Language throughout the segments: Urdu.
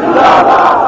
زندہ باد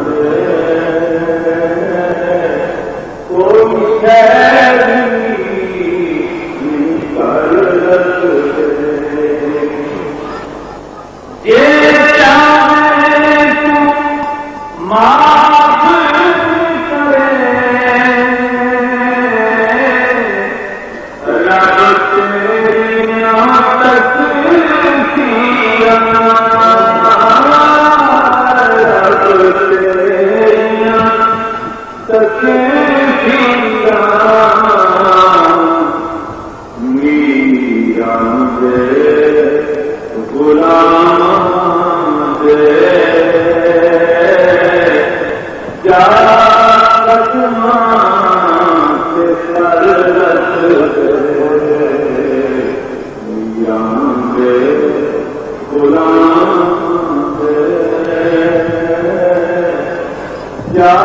یا